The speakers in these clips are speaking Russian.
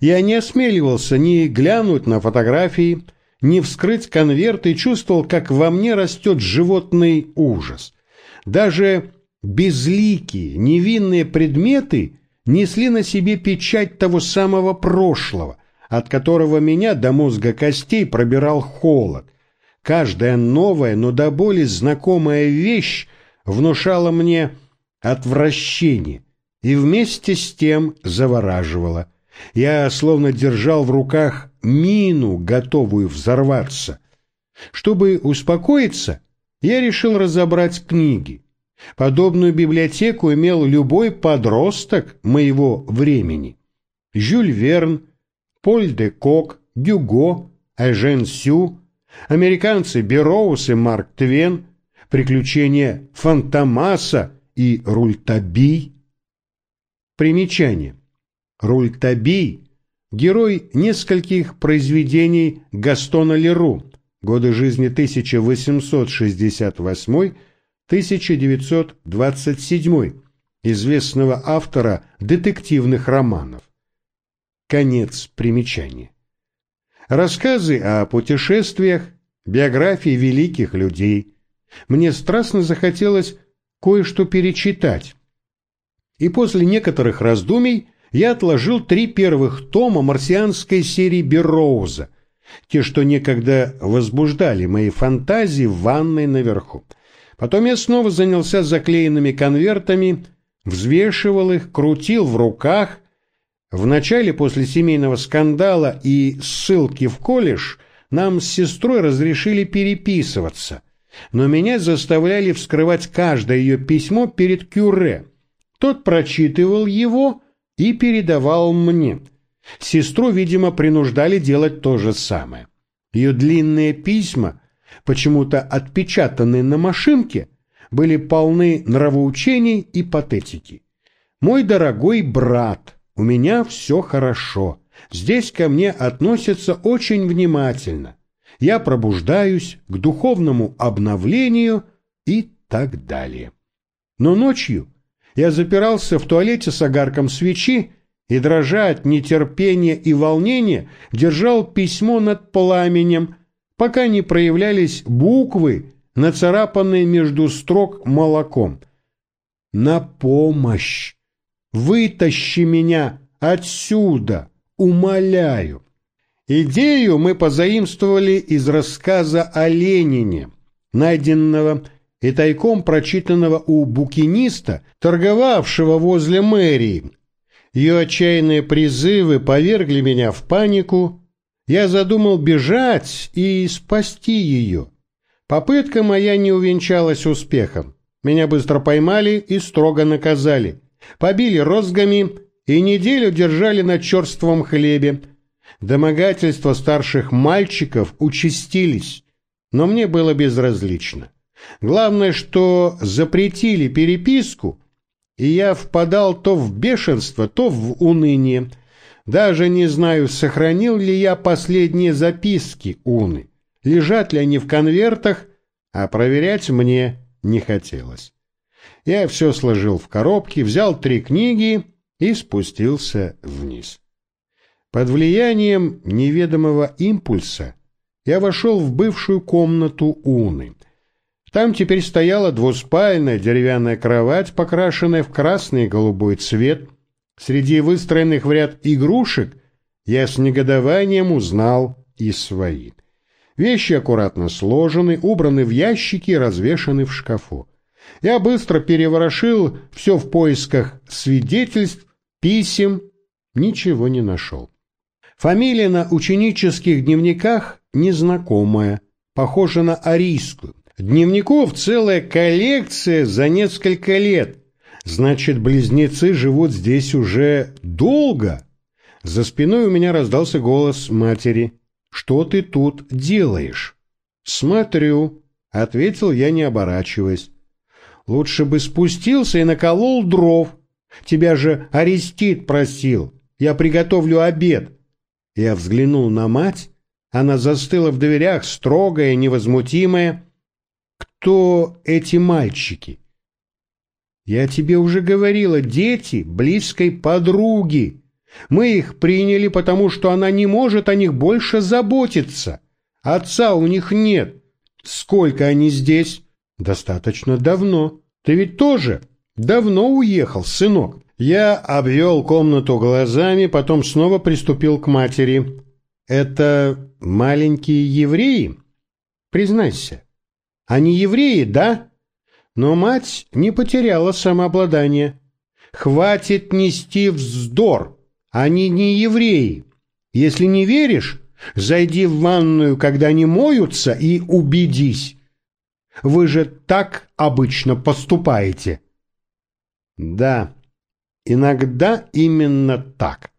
Я не осмеливался ни глянуть на фотографии, ни вскрыть конверт и чувствовал, как во мне растет животный ужас. Даже безликие, невинные предметы несли на себе печать того самого прошлого, от которого меня до мозга костей пробирал холод. Каждая новая, но до боли знакомая вещь внушала мне отвращение и вместе с тем завораживала. Я словно держал в руках мину, готовую взорваться. Чтобы успокоиться, я решил разобрать книги. Подобную библиотеку имел любой подросток моего времени. Жюль Верн, Поль де Кок, Дюго, Эжен Сю, американцы Бероус и Марк Твен, приключения Фантомаса и Рультаби. Примечание. Рультаби – герой нескольких произведений Гастона Леру, годы жизни 1868-1927, известного автора детективных романов. Конец примечания. Рассказы о путешествиях, биографии великих людей. Мне страстно захотелось кое-что перечитать. И после некоторых раздумий я отложил три первых тома марсианской серии Берроуза, те, что некогда возбуждали мои фантазии в ванной наверху. Потом я снова занялся заклеенными конвертами, взвешивал их, крутил в руках. Вначале после семейного скандала и ссылки в колледж нам с сестрой разрешили переписываться, но меня заставляли вскрывать каждое ее письмо перед Кюре. Тот прочитывал его и передавал мне. Сестру, видимо, принуждали делать то же самое. Ее длинные письма, почему-то отпечатанные на машинке, были полны нравоучений и патетики. «Мой дорогой брат, у меня все хорошо. Здесь ко мне относятся очень внимательно. Я пробуждаюсь к духовному обновлению и так далее». Но ночью я запирался в туалете с огарком свечи и, дрожа от нетерпения и волнения, держал письмо над пламенем, пока не проявлялись буквы, нацарапанные между строк молоком. «На помощь! Вытащи меня отсюда! Умоляю!» Идею мы позаимствовали из рассказа о Ленине, найденного и тайком прочитанного у букиниста, торговавшего возле мэрии. Ее отчаянные призывы повергли меня в панику. Я задумал бежать и спасти ее. Попытка моя не увенчалась успехом. Меня быстро поймали и строго наказали. Побили розгами и неделю держали на черством хлебе. Домогательства старших мальчиков участились, но мне было безразлично. Главное, что запретили переписку, и я впадал то в бешенство, то в уныние. Даже не знаю, сохранил ли я последние записки Уны. Лежат ли они в конвертах, а проверять мне не хотелось. Я все сложил в коробки, взял три книги и спустился вниз. Под влиянием неведомого импульса я вошел в бывшую комнату Уны. Там теперь стояла двуспальная деревянная кровать, покрашенная в красный и голубой цвет. Среди выстроенных в ряд игрушек я с негодованием узнал и свои. Вещи аккуратно сложены, убраны в ящики и развешаны в шкафу. Я быстро переворошил все в поисках свидетельств, писем, ничего не нашел. Фамилия на ученических дневниках незнакомая, похожа на арийскую. Дневников целая коллекция за несколько лет. Значит, близнецы живут здесь уже долго. За спиной у меня раздался голос матери. «Что ты тут делаешь?» «Смотрю», — ответил я, не оборачиваясь. «Лучше бы спустился и наколол дров. Тебя же Арестит просил. Я приготовлю обед». Я взглянул на мать. Она застыла в дверях, строгая, невозмутимая кто эти мальчики? Я тебе уже говорила, дети близкой подруги. Мы их приняли, потому что она не может о них больше заботиться. Отца у них нет. Сколько они здесь? Достаточно давно. Ты ведь тоже давно уехал, сынок. Я обвел комнату глазами, потом снова приступил к матери. Это маленькие евреи? Признайся. Они евреи, да? Но мать не потеряла самообладание. Хватит нести вздор. Они не евреи. Если не веришь, зайди в ванную, когда они моются, и убедись. Вы же так обычно поступаете. Да, Иногда именно так.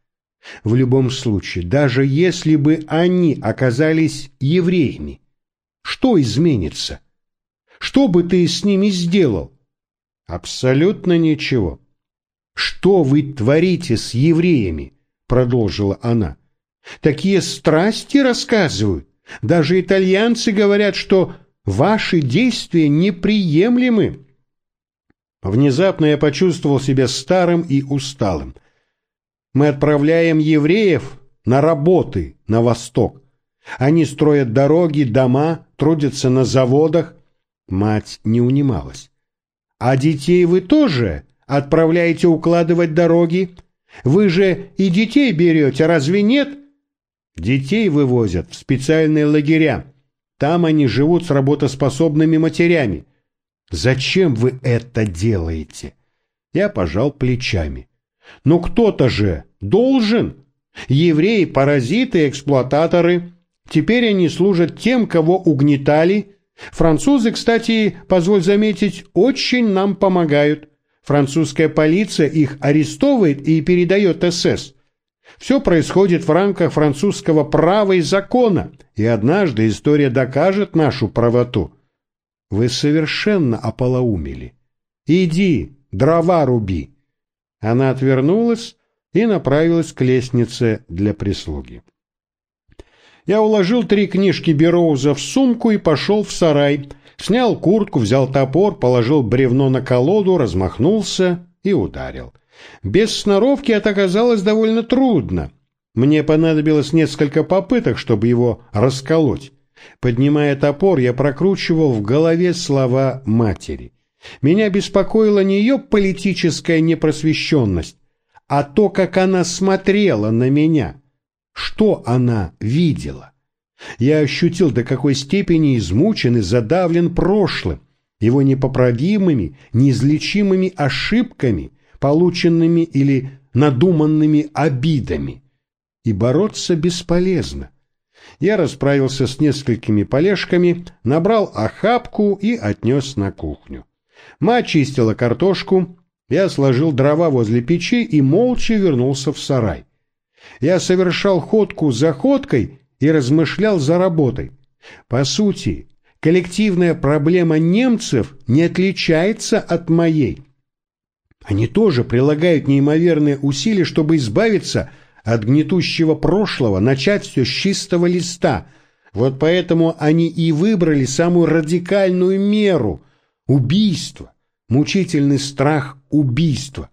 В любом случае, даже если бы они оказались евреями, что изменится? Что бы ты с ними сделал? Абсолютно ничего. Что вы творите с евреями? Продолжила она. Такие страсти рассказывают. Даже итальянцы говорят, что ваши действия неприемлемы. Внезапно я почувствовал себя старым и усталым. Мы отправляем евреев на работы на восток. Они строят дороги, дома, трудятся на заводах. Мать не унималась. А детей вы тоже отправляете укладывать дороги? Вы же и детей берете, разве нет? Детей вывозят в специальные лагеря. Там они живут с работоспособными матерями. Зачем вы это делаете? Я пожал плечами. Но кто-то же должен. Евреи – паразиты, эксплуататоры. Теперь они служат тем, кого угнетали. Французы, кстати, позволь заметить, очень нам помогают. Французская полиция их арестовывает и передает СС. Все происходит в рамках французского права и закона, и однажды история докажет нашу правоту. Вы совершенно ополоумели. Иди, дрова руби. Она отвернулась и направилась к лестнице для прислуги. Я уложил три книжки Бероуза в сумку и пошел в сарай. Снял куртку, взял топор, положил бревно на колоду, размахнулся и ударил. Без сноровки это оказалось довольно трудно. Мне понадобилось несколько попыток, чтобы его расколоть. Поднимая топор, я прокручивал в голове слова матери. Меня беспокоила не ее политическая непросвещенность, а то, как она смотрела на меня. Что она видела? Я ощутил, до какой степени измучен и задавлен прошлым, его непоправимыми, неизлечимыми ошибками, полученными или надуманными обидами. И бороться бесполезно. Я расправился с несколькими полежками, набрал охапку и отнес на кухню. Мать чистила картошку, я сложил дрова возле печи и молча вернулся в сарай. Я совершал ходку за ходкой и размышлял за работой. По сути, коллективная проблема немцев не отличается от моей. Они тоже прилагают неимоверные усилия, чтобы избавиться от гнетущего прошлого начать все с чистого листа. Вот поэтому они и выбрали самую радикальную меру – убийство, мучительный страх убийства.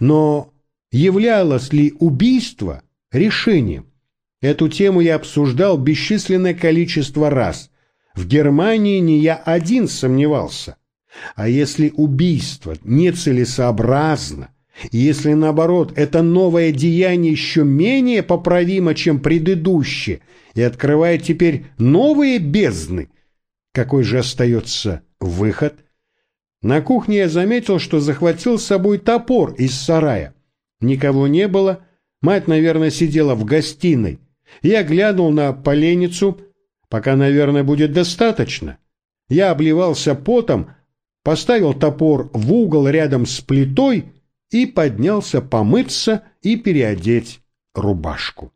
Но являлось ли убийство решением? Эту тему я обсуждал бесчисленное количество раз. В Германии не я один сомневался. А если убийство нецелесообразно, если, наоборот, это новое деяние еще менее поправимо, чем предыдущее, и открывает теперь новые бездны, какой же остается выход? На кухне я заметил, что захватил с собой топор из сарая. Никого не было, мать, наверное, сидела в гостиной. Я глянул на поленницу, пока, наверное, будет достаточно. Я обливался потом, поставил топор в угол рядом с плитой и поднялся помыться и переодеть рубашку.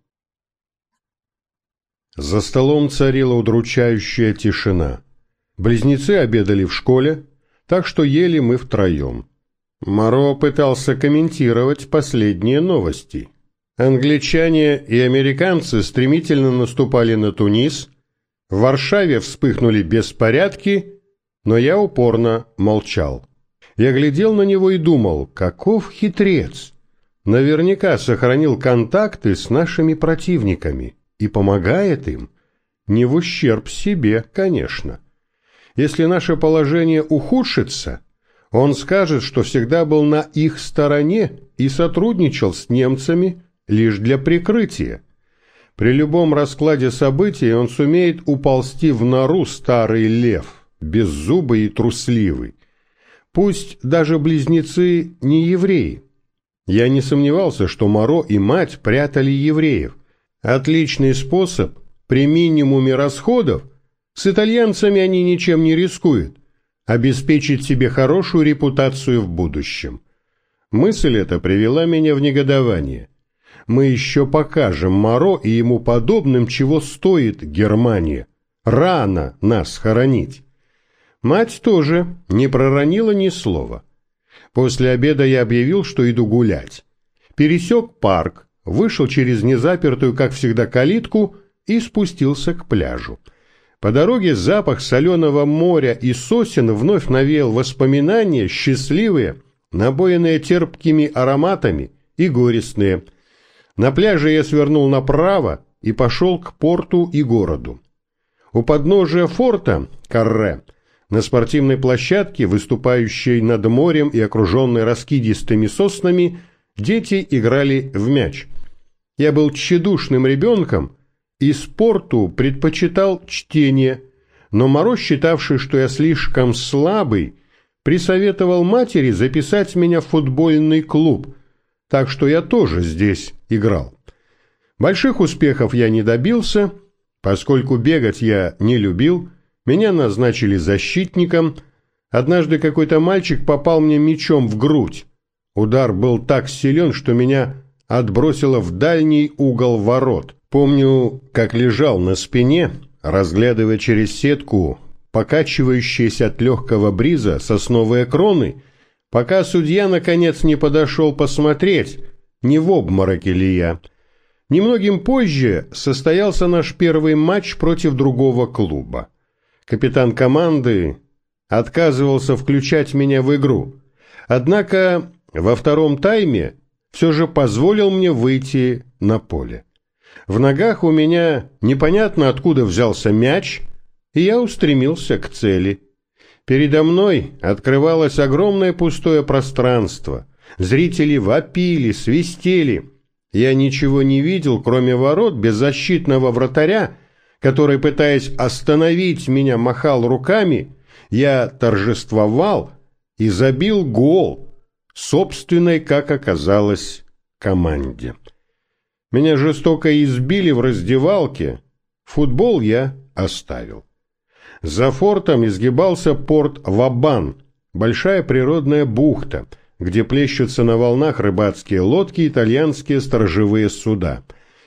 За столом царила удручающая тишина. Близнецы обедали в школе, так что ели мы втроем. Моро пытался комментировать последние новости. Англичане и американцы стремительно наступали на Тунис, в Варшаве вспыхнули беспорядки, но я упорно молчал. Я глядел на него и думал, каков хитрец. наверняка сохранил контакты с нашими противниками и помогает им, не в ущерб себе, конечно. Если наше положение ухудшится, он скажет, что всегда был на их стороне и сотрудничал с немцами лишь для прикрытия. При любом раскладе событий он сумеет уползти в нору старый лев, беззубый и трусливый. Пусть даже близнецы не евреи. Я не сомневался, что Моро и мать прятали евреев. Отличный способ при минимуме расходов. С итальянцами они ничем не рискуют. Обеспечить себе хорошую репутацию в будущем. Мысль эта привела меня в негодование. Мы еще покажем Моро и ему подобным, чего стоит Германия. Рано нас хоронить. Мать тоже не проронила ни слова. После обеда я объявил, что иду гулять. Пересек парк, вышел через незапертую, как всегда, калитку и спустился к пляжу. По дороге запах соленого моря и сосен вновь навеял воспоминания счастливые, набоенные терпкими ароматами и горестные. На пляже я свернул направо и пошел к порту и городу. У подножия форта Карре на спортивной площадке, выступающей над морем и окруженной раскидистыми соснами, дети играли в мяч. Я был тщедушным ребенком и спорту предпочитал чтение, но Моро, считавший, что я слишком слабый, присоветовал матери записать меня в футбольный клуб, так что я тоже здесь играл. Больших успехов я не добился, поскольку бегать я не любил, меня назначили защитником. Однажды какой-то мальчик попал мне мечом в грудь. Удар был так силен, что меня отбросило в дальний угол ворот. Помню, как лежал на спине, разглядывая через сетку покачивающиеся от легкого бриза сосновые кроны, пока судья наконец не подошел посмотреть, не в обмороке ли я. Немногим позже состоялся наш первый матч против другого клуба. Капитан команды отказывался включать меня в игру. Однако во втором тайме все же позволил мне выйти на поле. В ногах у меня непонятно откуда взялся мяч, и я устремился к цели. Передо мной открывалось огромное пустое пространство. Зрители вопили, свистели. Я ничего не видел, кроме ворот беззащитного вратаря, который, пытаясь остановить меня, махал руками, я торжествовал и забил гол собственной, как оказалось, команде. Меня жестоко избили в раздевалке, футбол я оставил. За фортом изгибался порт Вабан, большая природная бухта, где плещутся на волнах рыбацкие лодки и итальянские сторожевые суда.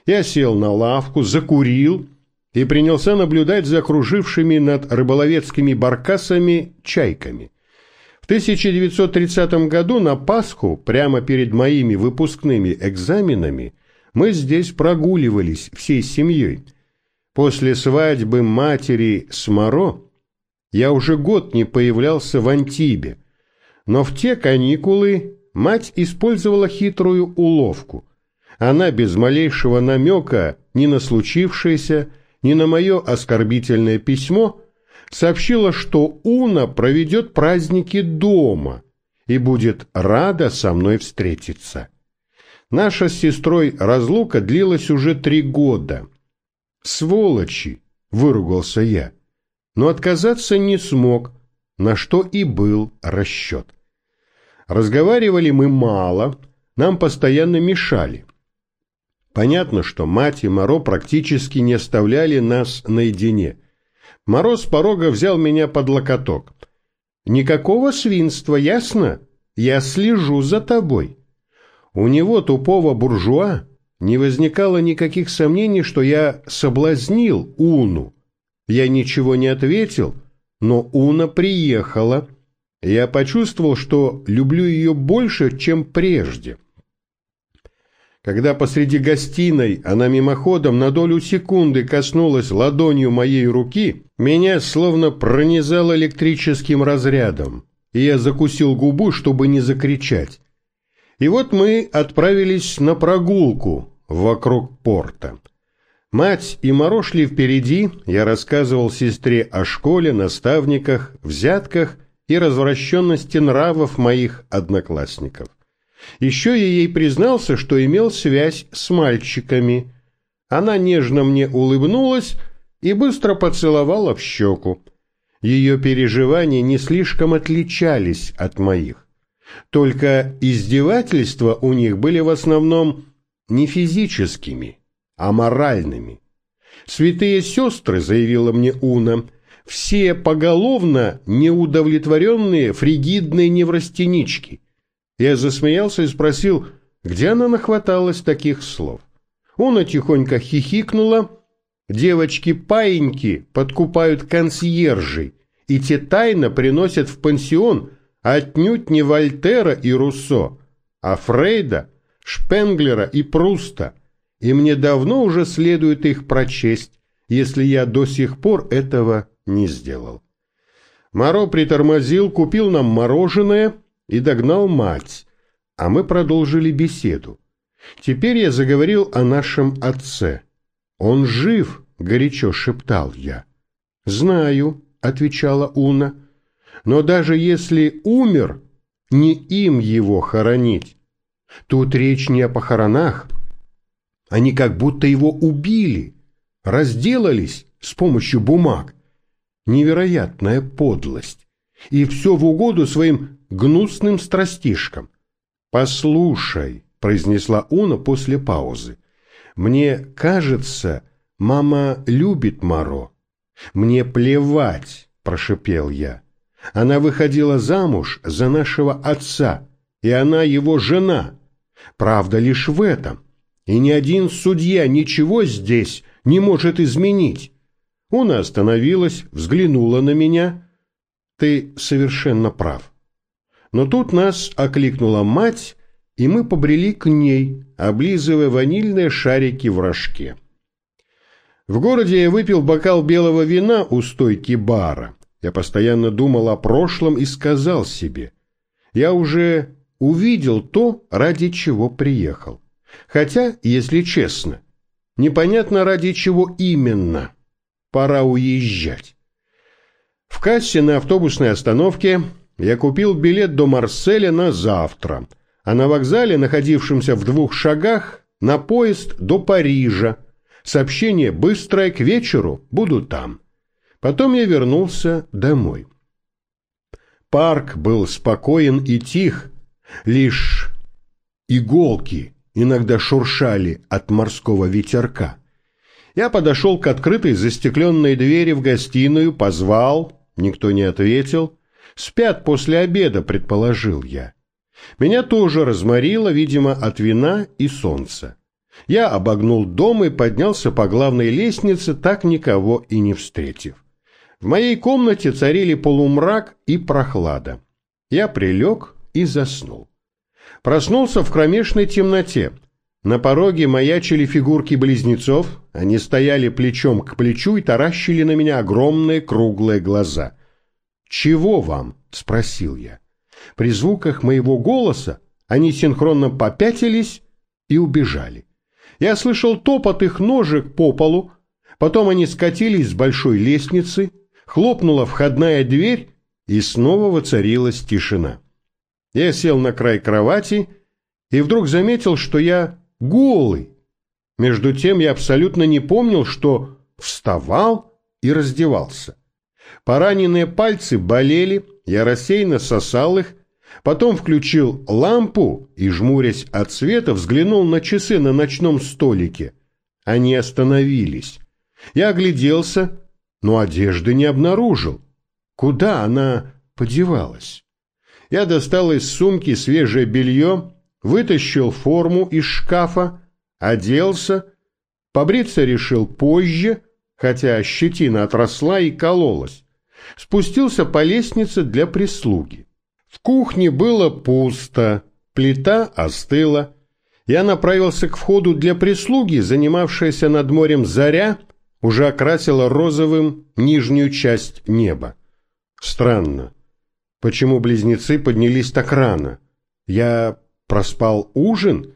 Я сел на лавку, закурил и принялся наблюдать за окружившими над рыболовецкими баркасами чайками. В 1930 году на Пасху, прямо перед моими выпускными экзаменами, мы здесь прогуливались всей семьей. После свадьбы матери с Моро я уже год не появлялся в Антибе, но в те каникулы мать использовала хитрую уловку. Она без малейшего намека ни на случившееся, ни на мое оскорбительное письмо сообщила, что Уна проведет праздники дома и будет рада со мной встретиться. Наша с сестрой разлука длилась уже три года. «Сволочи!» — выругался я, но отказаться не смог, на что и был расчет. Разговаривали мы мало, нам постоянно мешали. Понятно, что мать и Моро практически не оставляли нас наедине. Моро с порога взял меня под локоток. «Никакого свинства, ясно? Я слежу за тобой». У него, тупого буржуа, не возникало никаких сомнений, что я соблазнил Уну. Я ничего не ответил, но Уна приехала. Я почувствовал, что люблю ее больше, чем прежде. Когда посреди гостиной она мимоходом на долю секунды коснулась ладонью моей руки, меня словно пронизало электрическим разрядом, и я закусил губу, чтобы не закричать. И вот мы отправились на прогулку вокруг порта. Мать и Моро шли впереди, я рассказывал сестре о школе, наставниках, взятках и развращенности нравов моих одноклассников. Еще я ей признался, что имел связь с мальчиками. Она нежно мне улыбнулась и быстро поцеловала в щеку. Ее переживания не слишком отличались от моих. Только издевательства у них были в основном не физическими, а моральными. Святые сестры, заявила мне Уна, все поголовно неудовлетворенные фригидные неврастенички. Я засмеялся и спросил, где она нахваталась таких слов. Уна тихонько хихикнула. Девочки-паиньки подкупают консьержей, и те тайно приносят в пансион отнюдь не Вольтера и Руссо, а Фрейда, Шпенглера и Пруста – и мне давно уже следует их прочесть, если я до сих пор этого не сделал. Моро притормозил, купил нам мороженое и догнал мать, а мы продолжили беседу. Теперь я заговорил о нашем отце. «Он жив», — горячо шептал я. «Знаю», — отвечала Уна, — «но даже если умер, не им его хоронить. Тут речь не о похоронах, они как будто его убили, разделались с помощью бумаг. Невероятная подлость. И все в угоду своим гнусным страстишкам. «Послушай», — произнесла Уна после паузы, — «мне кажется, мама любит Маро». «Мне плевать», — прошипел я. «Она выходила замуж за нашего отца, и она его жена. Правда лишь в этом. И ни один судья ничего здесь не может изменить. Она остановилась, взглянула на меня. Ты совершенно прав. Но тут нас окликнула мать, и мы побрели к ней, облизывая ванильные шарики в рожке. В городе я выпил бокал белого вина у стойки бара. Я постоянно думал о прошлом и сказал себе, я уже увидел то, ради чего приехал. Хотя, если честно, непонятно ради чего именно. Пора уезжать. В кассе на автобусной остановке я купил билет до Марселя на завтра, а на вокзале, находившемся в двух шагах, на поезд до Парижа. Сообщение быстрое, к вечеру буду там. Потом я вернулся домой. Парк был спокоен и тих, лишь иголки иногда шуршали от морского ветерка. Я подошел к открытой застекленной двери в гостиную, позвал, никто не ответил. Спят после обеда, предположил я. Меня тоже разморило, видимо, от вина и солнца. Я обогнул дом и поднялся по главной лестнице, так никого и не встретив. В моей комнате царили полумрак и прохлада. Я прилег и заснул. Проснулся в кромешной темноте. На пороге маячили фигурки близнецов, они стояли плечом к плечу и таращили на меня огромные круглые глаза. «Чего вам?» — спросил я. При звуках моего голоса они синхронно попятились и убежали. Я слышал топот их ножек по полу, потом они скатились с большой лестницы, хлопнула входная дверь, и снова воцарилась тишина. Я сел на край кровати и вдруг заметил, что я голый. Между тем я абсолютно не помнил, что вставал и раздевался. Пораненные пальцы болели, я рассеянно сосал их, потом включил лампу и, жмурясь от света, взглянул на часы на ночном столике. Они остановились. Я огляделся, но одежды не обнаружил. Куда она подевалась? Я достал из сумки свежее белье, вытащил форму из шкафа, оделся, побриться решил позже, хотя щетина отросла и кололась. Спустился по лестнице для прислуги. В кухне было пусто, плита остыла. Я направился к входу для прислуги, занимавшаяся над морем заря, уже окрасила розовым нижнюю часть неба. Странно. Почему близнецы поднялись так рано? Я проспал ужин?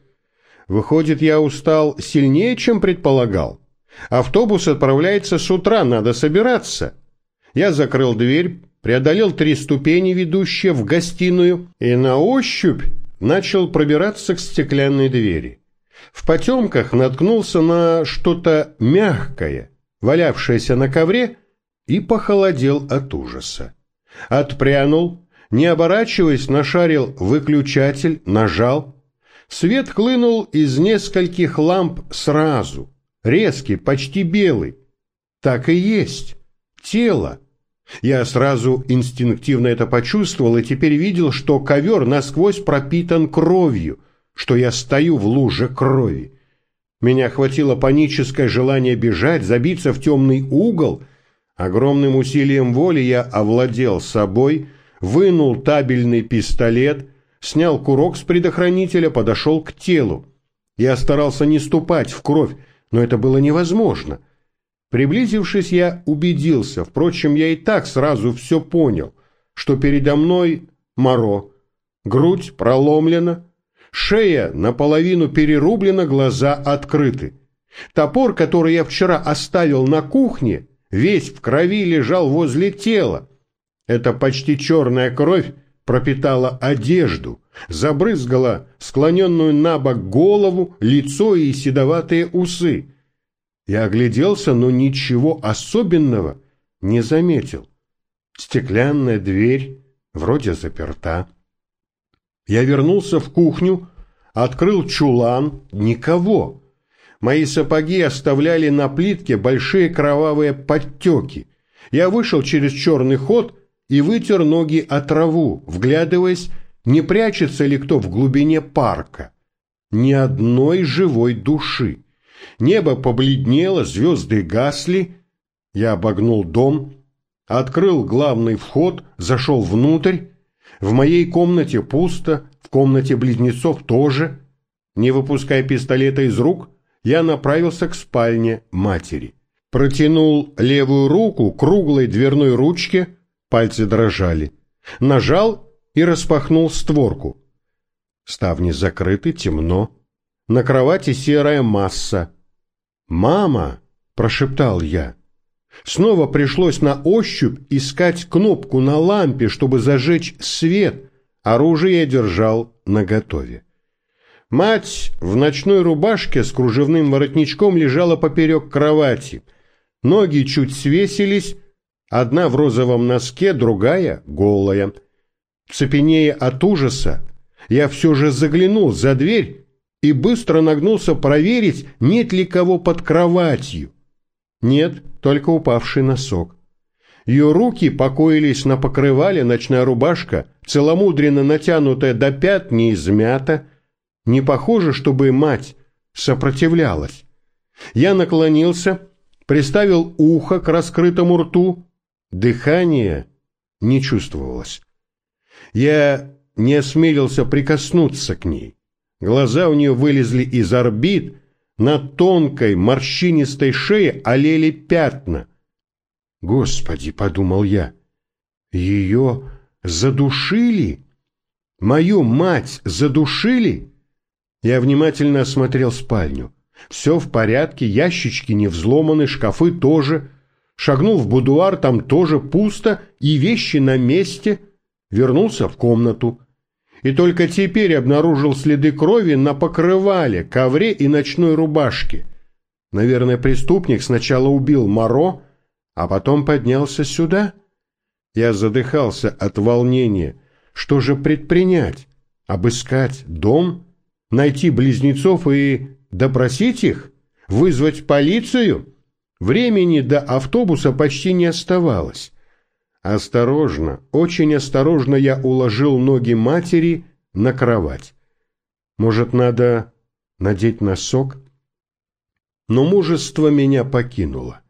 Выходит, я устал сильнее, чем предполагал. Автобус отправляется с утра, надо собираться. Я закрыл дверь, преодолел три ступени, ведущие в гостиную, и на ощупь начал пробираться к стеклянной двери. В потемках наткнулся на что-то мягкое, валявшееся на ковре, и похолодел от ужаса. Отпрянул, не оборачиваясь, нашарил выключатель, нажал. Свет хлынул из нескольких ламп сразу, резкий, почти белый. Так и есть. Тело. Я сразу инстинктивно это почувствовал и теперь видел, что ковер насквозь пропитан кровью, что я стою в луже крови. Меня охватило паническое желание бежать, забиться в темный угол. Огромным усилием воли я овладел собой, вынул табельный пистолет, снял курок с предохранителя, подошел к телу. Я старался не ступать в кровь, но это было невозможно. Приблизившись, я убедился, впрочем, я и так сразу все понял, что передо мной моро, грудь проломлена, шея наполовину перерублена, глаза открыты. Топор, который я вчера оставил на кухне, весь в крови лежал возле тела. Эта почти черная кровь пропитала одежду, забрызгала склоненную на бок голову, лицо и седоватые усы. Я огляделся, но ничего особенного не заметил. Стеклянная дверь вроде заперта. Я вернулся в кухню, открыл чулан, никого. Мои сапоги оставляли на плитке большие кровавые подтеки. Я вышел через черный ход и вытер ноги о траву, вглядываясь, не прячется ли кто в глубине парка. Ни одной живой души. Небо побледнело, звезды гасли. Я обогнул дом, открыл главный вход, зашел внутрь. В моей комнате пусто, в комнате близнецов тоже. Не выпуская пистолета из рук, я направился к спальне матери. Протянул левую руку к круглой дверной ручке, пальцы дрожали. Нажал и распахнул створку. Ставни закрыты, темно. На кровати серая масса. «Мама!» – прошептал я. Снова пришлось на ощупь искать кнопку на лампе, чтобы зажечь свет. Оружие держал наготове. Мать в ночной рубашке с кружевным воротничком лежала поперек кровати. Ноги чуть свесились, одна в розовом носке, другая голая. Цепенея от ужаса, я все же заглянул за дверь и быстро нагнулся проверить, нет ли кого под кроватью. Нет, только упавший носок. Ее руки покоились на покрывале, ночная рубашка, целомудренно натянутая до пят, не измята. Не похоже, чтобы мать сопротивлялась. Я наклонился, приставил ухо к раскрытому рту. Дыхание не чувствовалось. Я не осмелился прикоснуться к ней. Глаза у нее вылезли из орбит, на тонкой морщинистой шее олели пятна. «Господи!» — подумал я. «Ее задушили? Мою мать задушили?» Я внимательно осмотрел спальню. Все в порядке, ящички не взломаны, шкафы тоже. Шагнул в будуар, там тоже пусто, и вещи на месте. Вернулся в комнату и только теперь обнаружил следы крови на покрывале, ковре и ночной рубашке. Наверное, преступник сначала убил Моро, а потом поднялся сюда. Я задыхался от волнения. Что же предпринять? Обыскать дом? Найти близнецов и допросить их? Вызвать полицию? Времени до автобуса почти не оставалось. Осторожно, очень осторожно я уложил ноги матери на кровать. Может, надо надеть носок? Но мужество меня покинуло.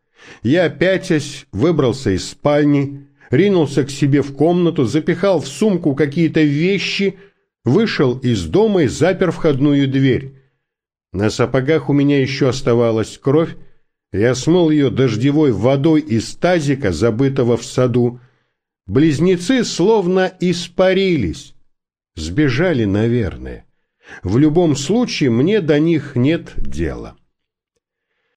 Я, пятясь, выбрался из спальни, ринулся к себе в комнату, запихал в сумку какие-то вещи, вышел из дома и запер входную дверь. На сапогах у меня еще оставалась кровь, я смыл ее дождевой водой из тазика, забытого в саду, Близнецы словно испарились. Сбежали, наверное. В любом случае мне до них нет дела.